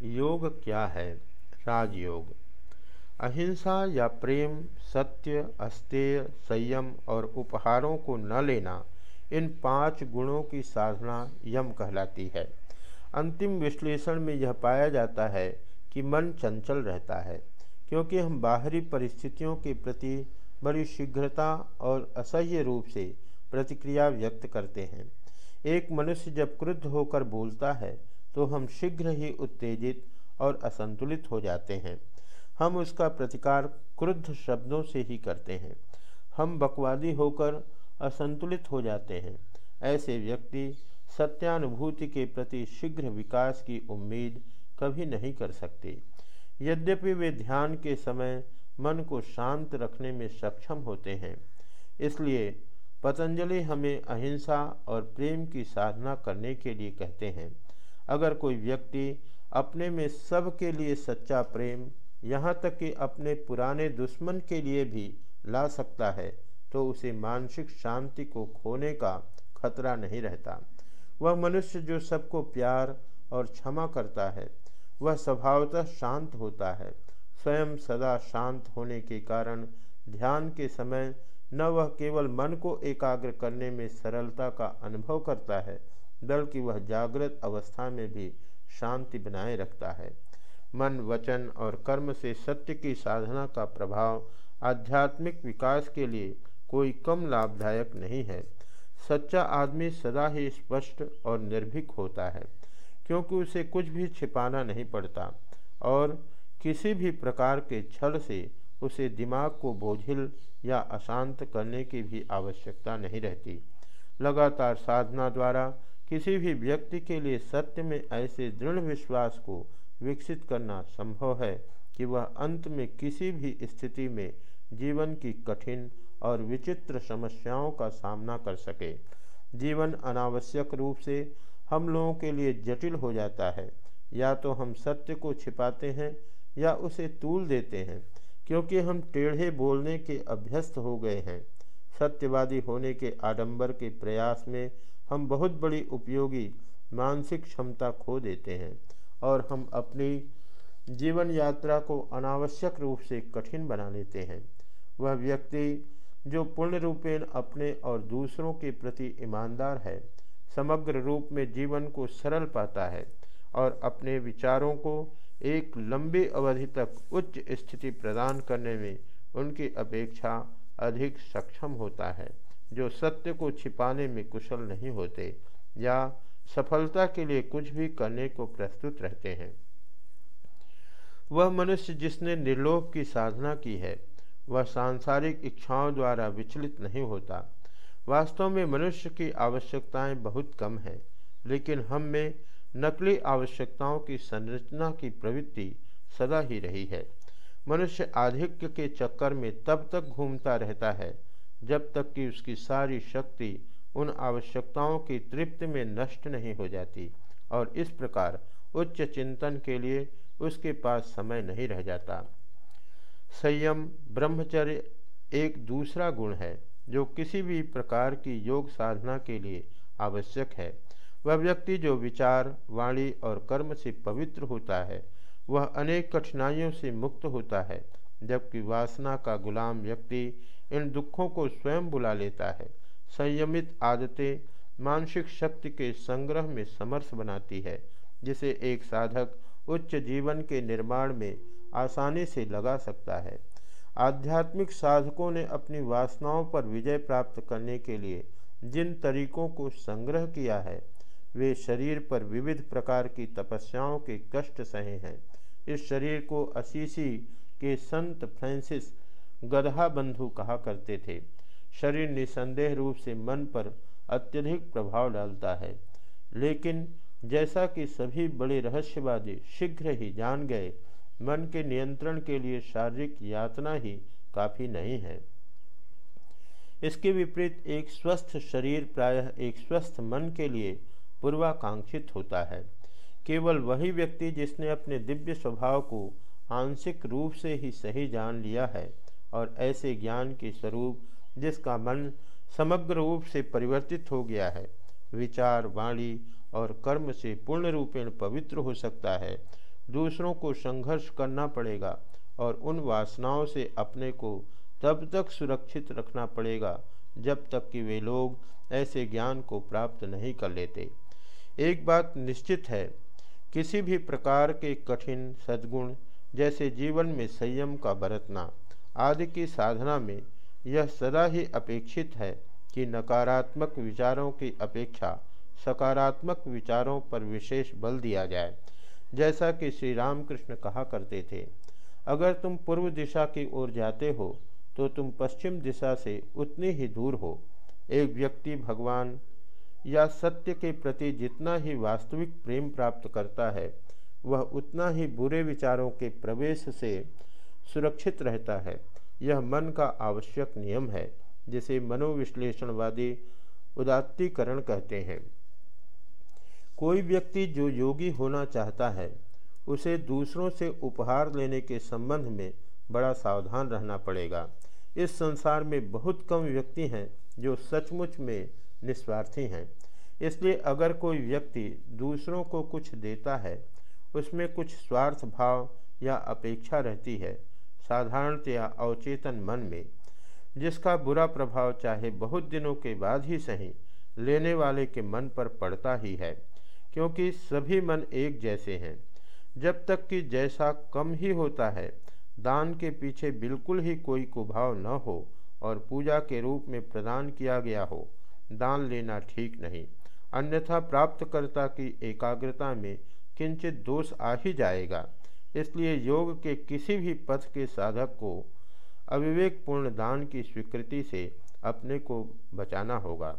योग क्या है? राजयोग। अहिंसा या प्रेम, सत्य, अस्तेय, संयम और उपहारों को न लेना, इन पाँच गुणों की साधना यम कहलाती है। अंतिम विश्लेषण में यह पाया जाता है कि मन चंचल रहता है, क्योंकि हम बाहरी परिस्थितियों के प्रति बड़ी शीघ्रता और असह्य रूप से प्रतिक्रिया व्यक्त करते हैं। एक मनुष्य जब क्रुद्ध होकर बोलता है तो हम शीघ्र ही उत्तेजित और असंतुलित हो जाते हैं। हम उसका प्रतिकार क्रुद्ध शब्दों से ही करते हैं। हम बकवादी होकर असंतुलित हो जाते हैं। ऐसे व्यक्ति सत्यानुभूति के प्रति शीघ्र विकास की उम्मीद कभी नहीं कर सकते। यद्यपि वे ध्यान के समय मन को शांत रखने में सक्षम होते हैं। इसलिए पतंजलि हमें अहिंसा और प्रेम की साधना करने के लिए कहते हैं। अगर कोई व्यक्ति अपने में सब के लिए सच्चा प्रेम, यहाँ तक कि अपने पुराने दुश्मन के लिए भी ला सकता है तो उसे मानसिक शांति को खोने का खतरा नहीं रहता। वह मनुष्य जो सबको प्यार और क्षमा करता है, वह स्वभावतः शांत होता है। स्वयं सदा शांत होने के कारण ध्यान के समय न वह केवल मन को एकाग्र करने में सरलता का अनुभव करता है बल्कि वह जागृत अवस्था में भी शांति बनाए रखता है। मन, वचन और कर्म से सत्य की साधना का प्रभाव आध्यात्मिक विकास के लिए कोई कम लाभदायक नहीं है। सच्चा आदमी सदा ही स्पष्ट और निर्भीक होता है, क्योंकि उसे कुछ भी छिपाना नहीं पड़ता और किसी भी प्रकार के छल से उसे दिमाग को बोझिल या अशांत करने की भी आवश्यकता नहीं रहती। लगातार साधना द्वारा किसी भी व्यक्ति के लिए सत्य में ऐसे दृढ़ विश्वास को विकसित करना संभव है कि वह अंत में किसी भी स्थिति में जीवन की कठिन और विचित्र समस्याओं का सामना कर सके। जीवन अनावश्यक रूप से हम लोगों के लिए जटिल हो जाता है। या तो हम सत्य को छिपाते हैं या उसे तूल देते हैं, क्योंकि हम टेढ़े बोलने के अभ्यस्त हो गए हैं। सत्यवादी होने के आडंबर के प्रयास में हम बहुत बड़ी उपयोगी मानसिक क्षमता खो देते हैं और हम अपनी जीवन यात्रा को अनावश्यक रूप से कठिन बना लेते हैं। वह व्यक्ति जो पूर्ण रूपेण अपने और दूसरों के प्रति ईमानदार है, समग्र रूप में जीवन को सरल पाता है और अपने विचारों को एक लंबी अवधि तक उच्च स्थिति प्रदान करने में उनकी अपेक्षा अधिक सक्षम होता है, जो सत्य को छिपाने में कुशल नहीं होते, या सफलता के लिए कुछ भी करने को प्रस्तुत रहते हैं। वह मनुष्य जिसने निर्लोभ की साधना की है, वह सांसारिक इच्छाओं द्वारा विचलित नहीं होता। वास्तव में मनुष्य की आवश्यकताएँ बहुत कम हैं, लेकिन हम में नकली आवश्यकताओं की संरचना की प्रवृत्ति सदा ही रही है। मनुष्य आधिक्य के चक्कर में तब तक घूमता रहता है, जब तक कि उसकी सारी शक्ति उन आवश्यकताओं की तृप्ति में नष्ट नहीं हो जाती और इस प्रकार उच्च चिंतन के लिए उसके पास समय नहीं रह जाता। संयम, ब्रह्मचर्य एक दूसरा गुण है, जो किसी भी प्रकार की योग साधना के लिए आवश्यक है। वह व्यक्ति जो विचार, वाणी और कर्म से पवित्र होता है वह अनेक कठिनाइयों से मुक्त होता है, जबकि वासना का गुलाम व्यक्ति इन दुखों को स्वयं बुला लेता है। संयमित आदतें मानसिक शक्ति के संग्रह में समर्थ बनाती है, जिसे एक साधक उच्च जीवन के निर्माण में आसानी से लगा सकता है। आध्यात्मिक साधकों ने अपनी वासनाओं पर विजय प्राप्त करने के लिए जिन तरीकों को संग्रह किया है, वे शरीर पर विविध प्रकार की तपस्याओं के कष्ट सहे हैं। इस शरीर को असीसी के संत फ्रांसिस गधा बंधु कहा करते थे। शरीर निसंदेह रूप से मन पर अत्यधिक प्रभाव डालता है। लेकिन जैसा कि सभी बड़े रहस्यवादी शीघ्र ही जान गए, मन के नियंत्रण के लिए शारीरिक यातना ही काफ़ी नहीं है। इसके विपरीत एक स्वस्थ शरीर प्रायः एक स्वस्थ मन के लिए पूर्वाकांक्षित होता है। केवल वही व्यक्ति जिसने अपने दिव्य स्वभाव को आंशिक रूप से ही सही जान लिया है और ऐसे ज्ञान के स्वरूप जिसका मन समग्र रूप से परिवर्तित हो गया है, विचार, वाणी और कर्म से पूर्ण रूपेण पवित्र हो सकता है। दूसरों को संघर्ष करना पड़ेगा और उन वासनाओं से अपने को तब तक सुरक्षित रखना पड़ेगा जब तक कि वे लोग ऐसे ज्ञान को प्राप्त नहीं कर लेते। एक बात निश्चित है किसी भी प्रकार के कठिन सद्गुण, जैसे जीवन में संयम का बरतना आदि की साधना में यह सदा ही अपेक्षित है कि नकारात्मक विचारों की अपेक्षा सकारात्मक विचारों पर विशेष बल दिया जाए। जैसा कि श्री रामकृष्ण कहा करते थे, अगर तुम पूर्व दिशा की ओर जाते हो तो तुम पश्चिम दिशा से उतनी ही दूर हो। एक व्यक्ति भगवान या सत्य के प्रति जितना ही वास्तविक प्रेम प्राप्त करता है, वह उतना ही बुरे विचारों के प्रवेश से सुरक्षित रहता है। यह मन का आवश्यक नियम है, जिसे मनोविश्लेषणवादी उदात्तीकरण कहते हैं। कोई व्यक्ति जो योगी होना चाहता है, उसे दूसरों से उपहार लेने के संबंध में बड़ा सावधान रहना पड़ेगा। इस संसार में बहुत कम व्यक्ति हैं जो सचमुच में निस्वार्थी हैं। इसलिए अगर कोई व्यक्ति दूसरों को कुछ देता है, उसमें कुछ स्वार्थ भाव या अपेक्षा रहती है साधारणतया अवचेतन मन में, जिसका बुरा प्रभाव चाहे बहुत दिनों के बाद ही सही लेने वाले के मन पर पड़ता ही है, क्योंकि सभी मन एक जैसे हैं। जब तक कि जैसा कम ही होता है, दान के पीछे बिल्कुल ही कोई कुभाव न हो और पूजा के रूप में प्रदान किया गया हो दान लेना ठीक नहीं। अन्यथा प्राप्तकर्ता की एकाग्रता में किंचित दोष आ ही जाएगा। इसलिए योग के किसी भी पथ के साधक को अविवेकपूर्ण दान की स्वीकृति से अपने को बचाना होगा।